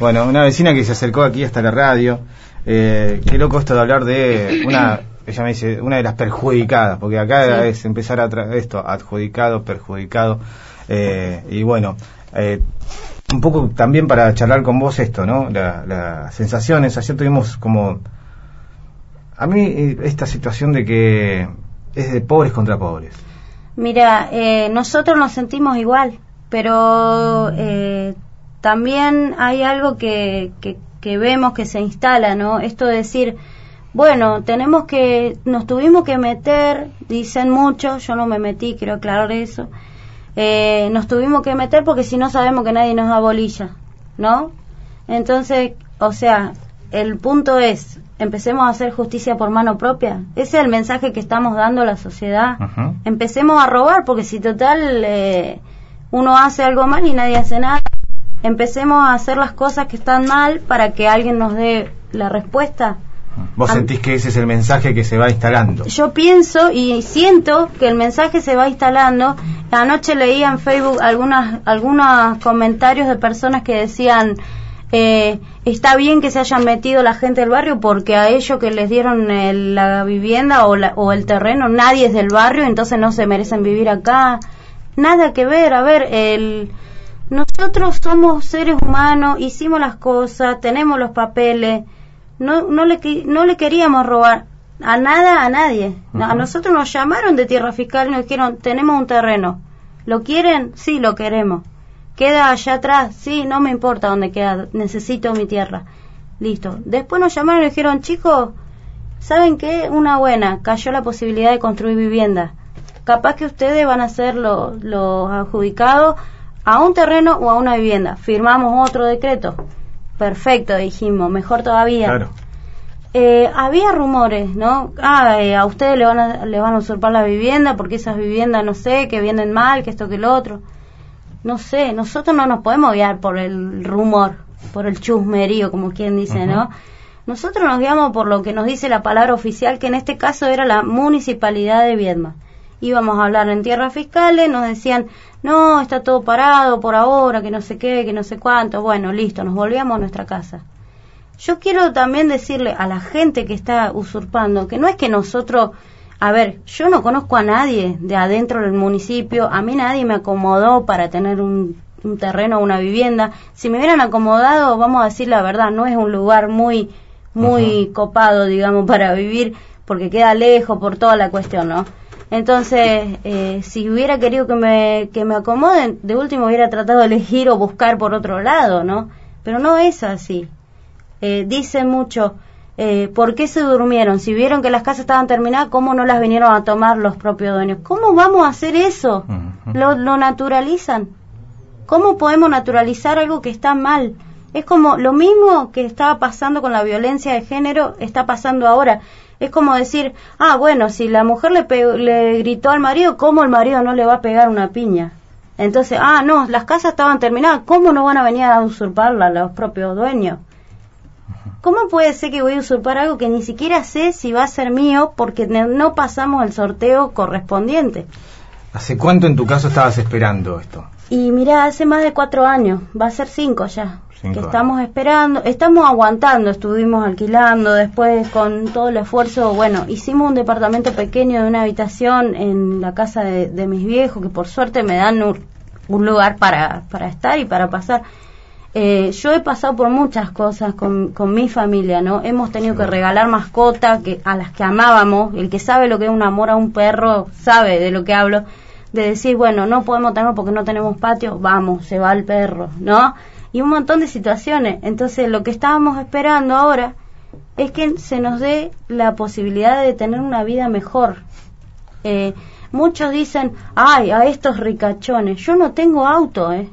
Bueno, una vecina que se acercó aquí hasta la radio. Eh, qué loco esto de hablar de una, ella me dice, una de las perjudicadas, porque acá es empezar a tra esto, adjudicado, perjudicado. Eh, y bueno, eh, un poco también para charlar con vos esto, ¿no? Las sensaciones, ayer tuvimos como... A mí eh, esta situación de que es de pobres contra pobres. Mira, eh, nosotros nos sentimos igual, pero eh, también hay algo que, que, que, vemos que se instala, ¿no? Esto de decir, bueno, tenemos que, nos tuvimos que meter, dicen muchos, yo no me metí, quiero aclarar eso, eh, nos tuvimos que meter porque si no sabemos que nadie nos abolilla, ¿no? Entonces, o sea, el punto es, empecemos a hacer justicia por mano propia. Ese es el mensaje que estamos dando a la sociedad. Ajá. Empecemos a robar, porque si total eh, uno hace algo mal y nadie hace nada, empecemos a hacer las cosas que están mal para que alguien nos dé la respuesta. ¿Vos sentís que ese es el mensaje que se va instalando? Yo pienso y siento que el mensaje se va instalando. Anoche leía en Facebook algunas, algunos comentarios de personas que decían, eh, está bien que se hayan metido la gente del barrio porque a ellos que les dieron el- la vivienda o, la- o el terreno, nadie es del barrio, entonces no se merecen vivir acá. Nada que ver, a ver, el, nosotros somos seres humanos, hicimos las cosas, tenemos los papeles, no, no, le, no le queríamos robar a nada a nadie. A nosotros nos llamaron de tierra fiscal y nos dijeron, tenemos un terreno. ¿Lo quieren? Sí, lo queremos. ¿Queda allá atrás? Sí, no me importa dónde queda, necesito mi tierra. Listo. Después nos llamaron y nos dijeron, chicos, ¿saben qué? Una buena, cayó la posibilidad de construir vivienda. Capaz que ustedes van a ser los, los adjudicados a un terreno o a una vivienda. Firmamos otro decreto. Perfecto, dijimos, mejor todavía. Claro. Eh, había rumores, ¿no? Ah, eh, a ustedes le van a, le van a usurpar la vivienda porque esas viviendas, no sé, que vienen mal, que esto, que lo otro. No sé, nosotros no nos podemos guiar por el rumor, por el chusmerío, como quien dice, ¿no? Nosotros nos guiamos por lo que nos dice la palabra oficial, que en este caso era la municipalidad de Viedma. Íbamos a hablar en tierras fiscales, nos decían, no, está todo parado por ahora, que no sé qué, que no sé cuánto. Bueno, listo, nos volvíamos a nuestra casa. Yo quiero también decirle a la gente que está usurpando que no es que nosotros, a ver, yo no conozco a nadie de adentro del municipio, a mí nadie me acomodó para tener un, un terreno o una vivienda. Si me hubieran acomodado, vamos a decir la verdad, no es un lugar muy, muy copado, digamos, para vivir, porque queda lejos por toda la cuestión, ¿no? Entonces, eh, si hubiera querido que me, que me acomoden, de último hubiera tratado de elegir o buscar por otro lado, ¿no? Pero no es así eh, dicen mucho, eh, ¿por qué se durmieron? Si vieron que las casas estaban terminadas, ¿cómo no las vinieron a tomar los propios dueños? ¿Cómo vamos a hacer eso? Lo, lo naturalizan. ¿Cómo podemos naturalizar algo que está mal? Es como lo mismo que estaba pasando con la violencia de género, está pasando ahora. Es como decir, ah, bueno, si la mujer le, le gritó al marido, ¿cómo el marido no le va a pegar una piña? Entonces, ah, no, las casas estaban terminadas, ¿cómo no van a venir a usurparla los propios dueños? ¿Cómo puede ser que voy a usurpar algo que ni siquiera sé si va a ser mío porque no pasamos el sorteo correspondiente? ¿Hace cuánto en tu caso estabas esperando esto? Y mira, hace más de cuatro años, va a ser cinco ya, que estamos esperando, estamos aguantando, estuvimos alquilando, después con todo el esfuerzo, bueno, hicimos un departamento pequeño de una habitación en la casa de, de mis viejos, que por suerte me dan un, un lugar para, para estar y para pasar. Eh, yo he pasado por muchas cosas con, con mi familia, ¿no? Hemos tenido que regalar mascotas que, a las que amábamos. El que sabe lo que es un amor a un perro sabe de lo que hablo. De decir, bueno, no podemos tenerlo porque no tenemos patio, vamos, se va el perro, ¿no? Y un montón de situaciones. Entonces, lo que estábamos esperando ahora es que se nos dé la posibilidad de tener una vida mejor. Eh, muchos dicen, ay, a estos ricachones, yo no tengo auto, ¿eh?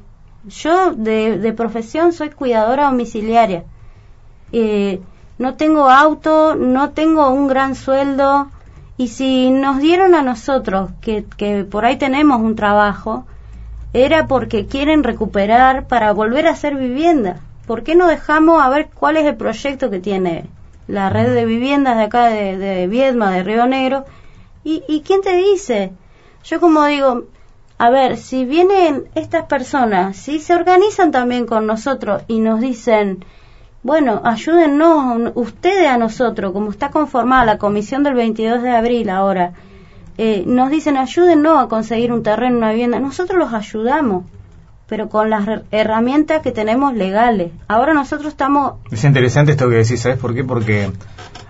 Yo de, de profesión soy cuidadora domiciliaria. Eh, no tengo auto, no tengo un gran sueldo. Y si nos dieron a nosotros, que, que por ahí tenemos un trabajo, era porque quieren recuperar para volver a hacer vivienda. ¿Por qué no dejamos a ver cuál es el proyecto que tiene la red de viviendas de acá de, Viedma, de Río Negro? ¿Y, ¿Y quién te dice? Yo como digo, a ver, si vienen estas personas, si se organizan también con nosotros y nos dicen, bueno, ayúdennos ustedes a nosotros, como está conformada la comisión del 22 de abril ahora, eh, nos dicen ayúdennos a conseguir un terreno, una vivienda, nosotros los ayudamos, pero con las herramientas que tenemos legales. Ahora nosotros estamos... Es interesante esto que decís, ¿sabes por qué? Porque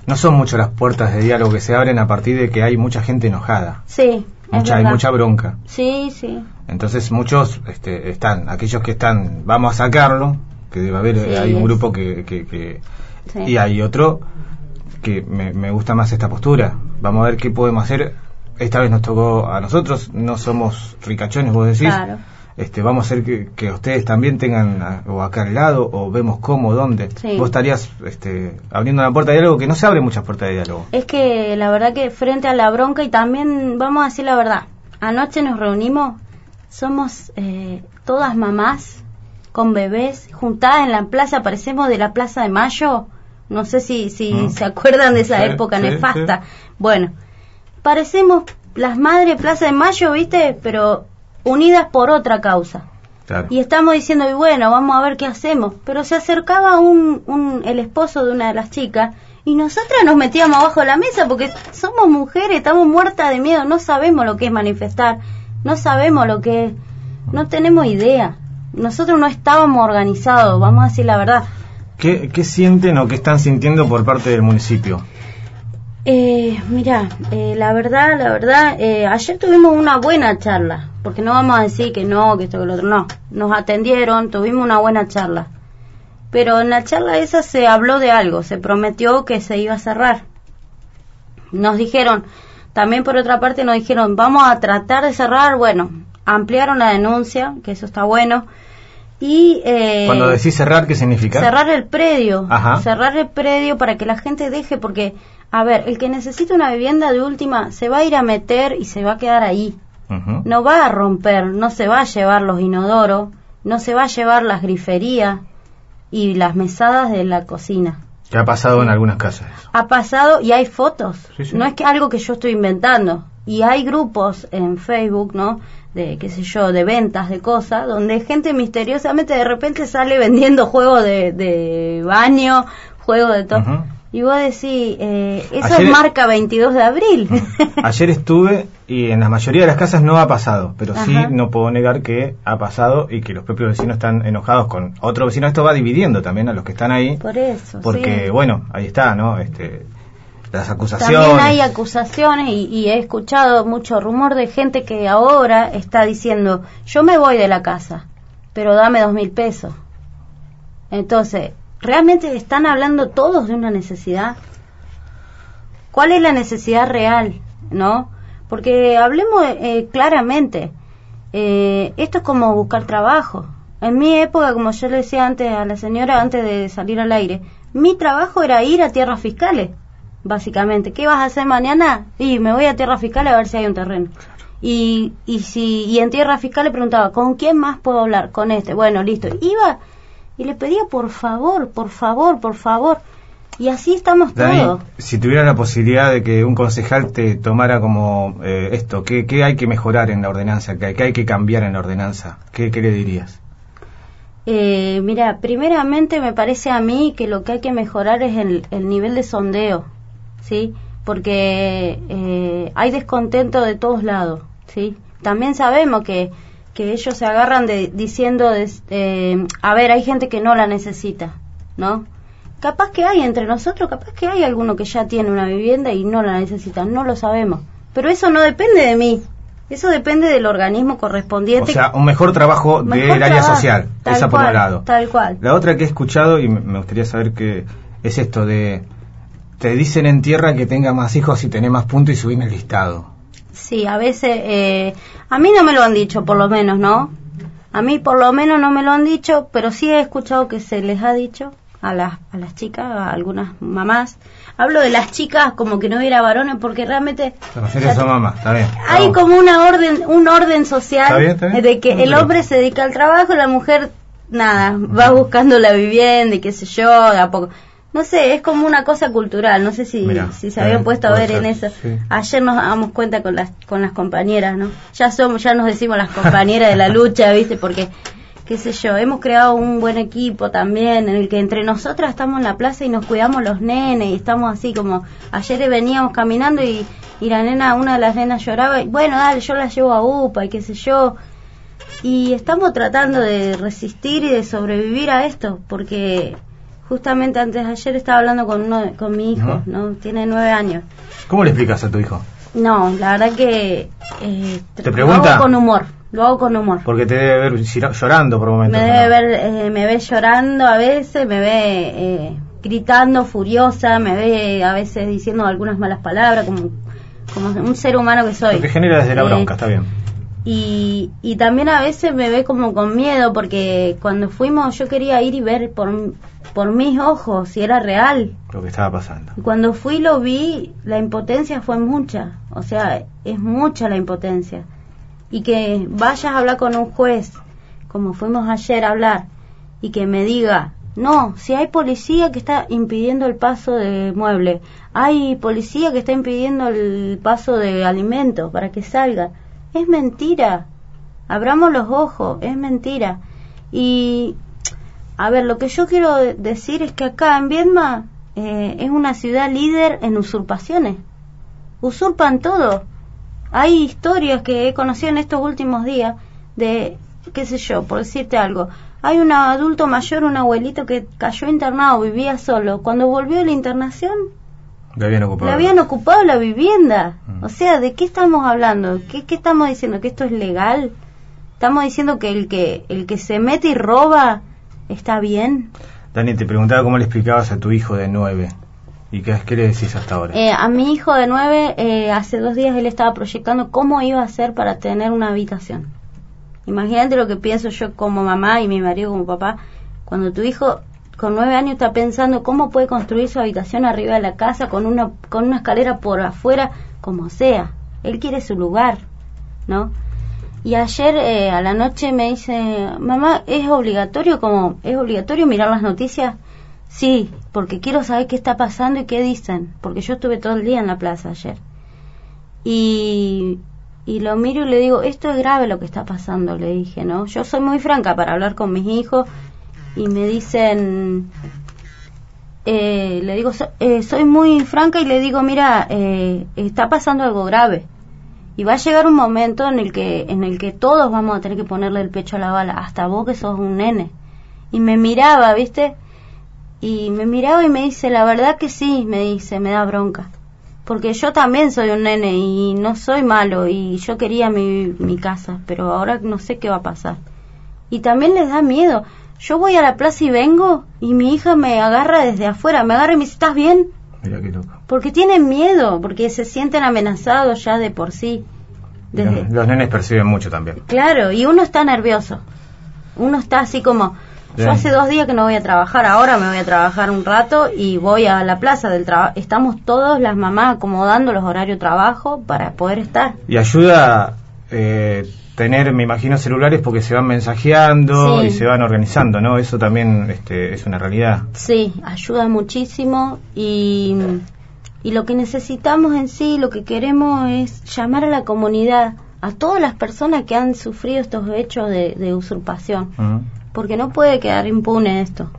no son muchas las puertas de diálogo que se abren a partir de que hay mucha gente enojada. Sí. Mucha, hay mucha bronca. Sí, sí. Entonces muchos este, están, aquellos que están, vamos a sacarlo, que debe haber, hay un grupo que... que, Y hay otro que me, me gusta más esta postura. Vamos a ver qué podemos hacer. Esta vez nos tocó a nosotros, no somos ricachones, vos decís. Claro este, vamos a hacer que, ustedes también tengan o acá al lado o vemos cómo, dónde. Vos estarías este, abriendo una puerta de diálogo que no se abre muchas puertas de diálogo. Es que la verdad que frente a la bronca y también vamos a decir la verdad, anoche nos reunimos, somos eh, todas mamás con bebés juntadas en la plaza, parecemos de la Plaza de Mayo, no sé si, si mm. se acuerdan de esa época nefasta. Bueno, parecemos las madres Plaza de Mayo, ¿viste? Pero unidas por otra causa. Y estamos diciendo, y bueno, vamos a ver qué hacemos. Pero se acercaba un, un, el esposo de una de las chicas y nosotras nos metíamos abajo de la mesa porque somos mujeres, estamos muertas de miedo, no sabemos lo que es manifestar, no sabemos lo que es, no tenemos idea. Nosotros no estábamos organizados, vamos a decir la verdad. ¿Qué, qué sienten o qué están sintiendo por parte del municipio? Eh, mira, eh, la verdad, la verdad, eh, ayer tuvimos una buena charla, porque no vamos a decir que no, que esto, que lo otro, no. Nos atendieron, tuvimos una buena charla. Pero en la charla esa se habló de algo, se prometió que se iba a cerrar. Nos dijeron, también por otra parte nos dijeron, vamos a tratar de cerrar, bueno, ampliaron la denuncia, que eso está bueno. Y, eh, Cuando decís cerrar, ¿qué significa? Cerrar el predio. Cerrar el predio para que la gente deje, porque a ver, el que necesita una vivienda de última se va a ir a meter y se va a quedar ahí. No va a romper, no se va a llevar los inodoros, no se va a llevar las griferías y las mesadas de la cocina. ¿Qué ha pasado en algunas casas? Ha pasado y hay fotos. No es que algo que yo estoy inventando. Y hay grupos en Facebook, ¿no? De, qué sé yo, de ventas de cosas, donde gente misteriosamente de repente sale vendiendo juegos de, de baño, juegos de todo. Y vos decís, eh, eso es marca 22 de abril. Ayer estuve y en la mayoría de las casas no ha pasado, pero sí no puedo negar que ha pasado y que los propios vecinos están enojados con otro vecino. Esto va dividiendo también a los que están ahí. Por eso. Porque, bueno, ahí está, ¿no? Este, las acusaciones. También hay acusaciones y, y, he escuchado mucho rumor de gente que ahora está diciendo, yo me voy de la casa, pero dame dos mil pesos. Entonces, ¿Realmente están hablando todos de una necesidad? ¿Cuál es la necesidad real? ¿No? Porque hablemos eh, claramente. Eh, esto es como buscar trabajo. En mi época, como yo le decía antes a la señora, antes de salir al aire, mi trabajo era ir a tierras fiscales, básicamente. ¿Qué vas a hacer mañana? Y me voy a tierras fiscales a ver si hay un terreno. Y, y, si, y en tierras fiscales preguntaba, ¿con quién más puedo hablar? Con este. Bueno, listo. Iba y le pedía por favor, por favor, por favor. Y así estamos todos. Si tuviera la posibilidad de que un concejal te tomara como eh, esto, ¿qué, ¿qué, hay que mejorar en la ordenanza? ¿Qué, hay que cambiar en la ordenanza? ¿Qué, qué le dirías? Eh, mira, primeramente me parece a mí que lo que hay que mejorar es el, el nivel de sondeo, ¿sí? Porque eh, hay descontento de todos lados, ¿sí? También sabemos que que ellos se agarran de diciendo, eh, a ver, hay gente que no la necesita, ¿no? Capaz que hay entre nosotros, capaz que hay alguno que ya tiene una vivienda y no la necesita, no lo sabemos. Pero eso no depende de mí, eso depende del organismo correspondiente. O sea, un mejor trabajo del área social, esa por un lado. Tal cual. La otra que he escuchado, y me gustaría saber qué es esto de, te dicen en tierra que tenga más hijos y tenés más puntos y subís el listado. Sí, a veces, eh, a mí no me lo han dicho, por lo menos, ¿no? A mí por lo menos no me lo han dicho, pero sí he escuchado que se les ha dicho a las, a las chicas, a algunas mamás. Hablo de las chicas como que no hubiera varones porque realmente... está bien. Hay como una orden, un orden social de que el hombre se dedica al trabajo, la mujer, nada, va buscando la vivienda y qué sé yo, de a poco. No sé, es como una cosa cultural, no sé si, si se habían puesto a ver en eso. Ayer nos damos cuenta con las con las compañeras, ¿no? Ya somos, ya nos decimos las compañeras de la lucha, ¿viste? Porque qué sé yo, hemos creado un buen equipo también en el que entre nosotras estamos en la plaza y nos cuidamos los nenes y estamos así como ayer veníamos caminando y, y la nena, una de las nenas lloraba y bueno, dale, yo la llevo a UPA y qué sé yo. Y estamos tratando de resistir y de sobrevivir a esto porque justamente antes de ayer estaba hablando con uno con mi hijo, ¿no? Tiene nueve años. ¿Cómo le explicas a tu hijo? No, la verdad que eh, ¿Te pregunta? lo hago con humor, lo hago con humor. Porque te debe ver llorando por momentos. Me debe ver, eh, me ve llorando a veces, me ve eh, gritando, furiosa, me ve a veces diciendo algunas malas palabras, como, como un ser humano que soy. Lo que genera desde la eh, bronca, está bien. Y, y también a veces me ve como con miedo porque cuando fuimos yo quería ir y ver por, por mis ojos si era real. Lo que estaba pasando. Y cuando fui lo vi, la impotencia fue mucha, o sea, es mucha la impotencia. Y que vayas a hablar con un juez, como fuimos ayer a hablar, y que me diga, no, si hay policía que está impidiendo el paso de mueble, hay policía que está impidiendo el paso de alimentos para que salga. Es mentira. Abramos los ojos, es mentira. Y a ver, lo que yo quiero decir es que acá en Viedma eh, es una ciudad líder en usurpaciones. Usurpan todo. Hay historias que he conocido en estos últimos días de, qué sé yo, por decirte algo. Hay un adulto mayor, un abuelito que cayó internado, vivía solo. Cuando volvió de la internación, le habían ocupado, le habían ocupado la vivienda. Mm. O sea, ¿de qué estamos hablando? ¿Qué, ¿Qué estamos diciendo? ¿Que esto es legal? Estamos diciendo que el que el que se mete y roba ¿Está bien? Dani, te preguntaba cómo le explicabas a tu hijo de nueve. ¿Y qué, qué le decís hasta ahora? Eh, a mi hijo de nueve, eh, hace dos días él estaba proyectando cómo iba a hacer para tener una habitación. Imagínate lo que pienso yo como mamá y mi marido como papá. Cuando tu hijo con nueve años está pensando cómo puede construir su habitación arriba de la casa con una, con una escalera por afuera, como sea. Él quiere su lugar, ¿no? Y ayer eh, a la noche me dice, mamá, ¿es obligatorio como, es obligatorio mirar las noticias? Sí, porque quiero saber qué está pasando y qué dicen, porque yo estuve todo el día en la plaza ayer. Y, y lo miro y le digo, esto es grave lo que está pasando, le dije, ¿no? Yo soy muy franca para hablar con mis hijos y me dicen, eh, le digo, eh, soy muy franca y le digo, mira, está pasando algo grave. Y va a llegar un momento en el que en el que todos vamos a tener que ponerle el pecho a la bala hasta vos que sos un nene y me miraba viste y me miraba y me dice la verdad que sí me dice me da bronca porque yo también soy un nene y no soy malo y yo quería mi, mi casa pero ahora no sé qué va a pasar. Y también les da miedo yo voy a la plaza y vengo y mi hija me agarra desde afuera me agarra y me dice estás bien porque tienen miedo, porque se sienten amenazados ya de por sí. Los nenes perciben mucho también. Claro, y uno está nervioso. Uno está así como, yo hace dos días que no voy a trabajar, ahora me voy a trabajar un rato y voy a la plaza del trabajo. Estamos todas las mamás acomodando los horarios de trabajo para poder estar. Y ayuda eh, tener, me imagino, celulares porque se van mensajeando y se van organizando, ¿no? Eso también este, es una realidad. Sí, ayuda muchísimo y, y lo que necesitamos en sí, lo que queremos es llamar a la comunidad, a todas las personas que han sufrido estos hechos de, usurpación, porque no puede quedar impune esto.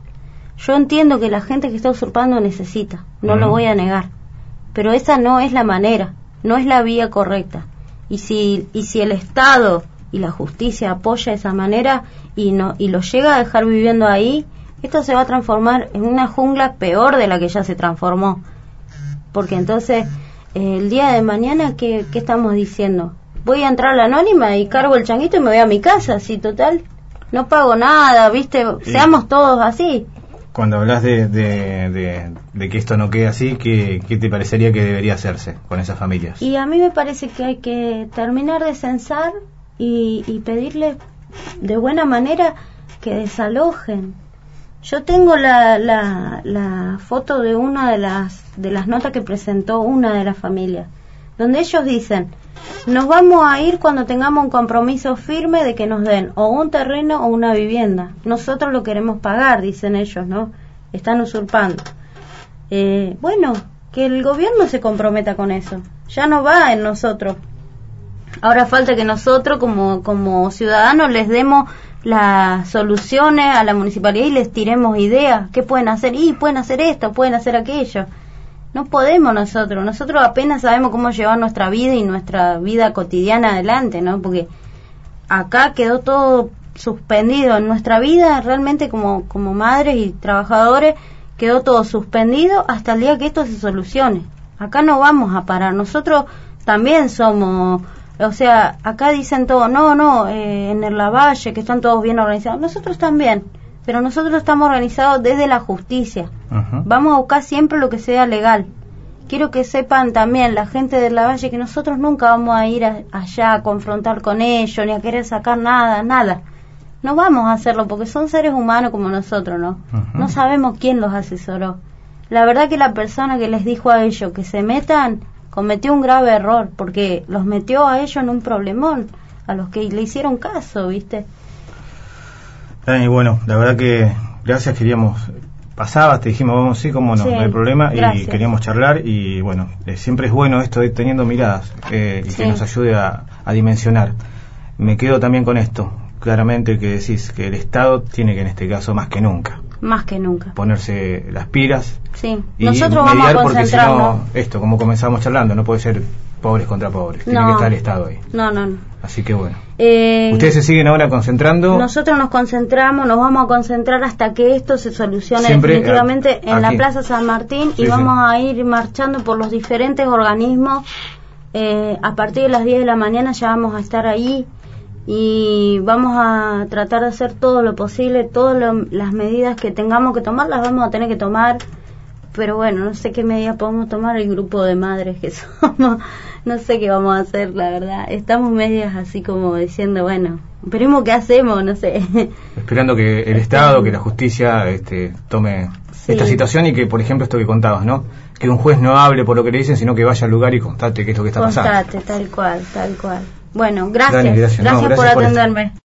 Yo entiendo que la gente que está usurpando necesita, no lo voy a negar, pero esa no es la manera, no es la vía correcta y si, y si el Estado y la justicia apoya de esa manera y, no, y lo llega a dejar viviendo ahí, esto se va a transformar en una jungla peor de la que ya se transformó. Porque entonces, eh, el día de mañana, ¿qué, ¿qué estamos diciendo? Voy a entrar a la anónima y cargo el changuito y me voy a mi casa, sí, total. No pago nada, ¿viste? Seamos todos así cuando hablas de, de, que esto no quede así, ¿qué, ¿qué, te parecería que debería hacerse con esas familias? Y a mí me parece que hay que terminar de censar y, y pedirles de buena manera que desalojen. Yo tengo la, la, la foto de una de las, de las notas que presentó una de las familias, donde ellos dicen, nos vamos a ir cuando tengamos un compromiso firme de que nos den o un terreno o una vivienda. Nosotros lo queremos pagar, dicen ellos, ¿no? Están usurpando. Eh, bueno, que el gobierno se comprometa con eso. Ya no va en nosotros. Ahora falta que nosotros como, como ciudadanos les demos las soluciones a la municipalidad y les tiremos ideas. ¿Qué pueden hacer? Y pueden hacer esto, pueden hacer aquello. No podemos nosotros. Nosotros apenas sabemos cómo llevar nuestra vida y nuestra vida cotidiana adelante, ¿no? Porque acá quedó todo suspendido. En nuestra vida realmente como, como madres y trabajadores quedó todo suspendido hasta el día que esto se solucione. Acá no vamos a parar. Nosotros también somos o sea, acá dicen todo, no, no, eh, en el Lavalle, que están todos bien organizados. Nosotros también, pero nosotros estamos organizados desde la justicia. Vamos a buscar siempre lo que sea legal. Quiero que sepan también la gente del Lavalle que nosotros nunca vamos a ir allá a confrontar con ellos, ni a querer sacar nada, nada. No vamos a hacerlo porque son seres humanos como nosotros, ¿no? No sabemos quién los asesoró. La verdad que la persona que les dijo a ellos que se metan, cometió un grave error porque los metió a ellos en un problemón, a los que le hicieron caso, ¿viste? Dani, bueno, la verdad que gracias, queríamos, pasabas, te dijimos, vamos, sí, como no, no hay problema, y queríamos charlar, y bueno, eh, siempre es bueno esto de teniendo miradas eh, y que nos ayude a, a dimensionar. Me quedo también con esto, claramente que decís que el Estado tiene que en este caso más que nunca más que nunca. Ponerse las pilas. Sí, y nosotros vamos a concentrarnos. Porque si esto, como comenzamos charlando, no puede ser pobres contra pobres. Tiene que estar el Estado ahí. No, no, no. Así que bueno. Eh, ¿Ustedes se siguen ahora concentrando? Nosotros nos concentramos, nos vamos a concentrar hasta que esto se solucione definitivamente en la Plaza San Martín y vamos a ir marchando por los diferentes organismos. Eh, a partir de las 10 de la mañana ya vamos a estar ahí y vamos a tratar de hacer todo lo posible, todas las medidas que tengamos que tomar las vamos a tener que tomar, pero bueno, no sé qué medidas podemos tomar el grupo de madres que somos, no sé qué vamos a hacer, la verdad. Estamos medias así como diciendo, bueno, esperemos qué hacemos, no sé. Esperando que el Estado, que la justicia este, tome esta situación y que, por ejemplo, esto que contabas, ¿no? Que un juez no hable por lo que le dicen, sino que vaya al lugar y constate qué es lo que está pasando. Constate, tal cual, tal cual. Bueno, gracias. gracias, por atenderme.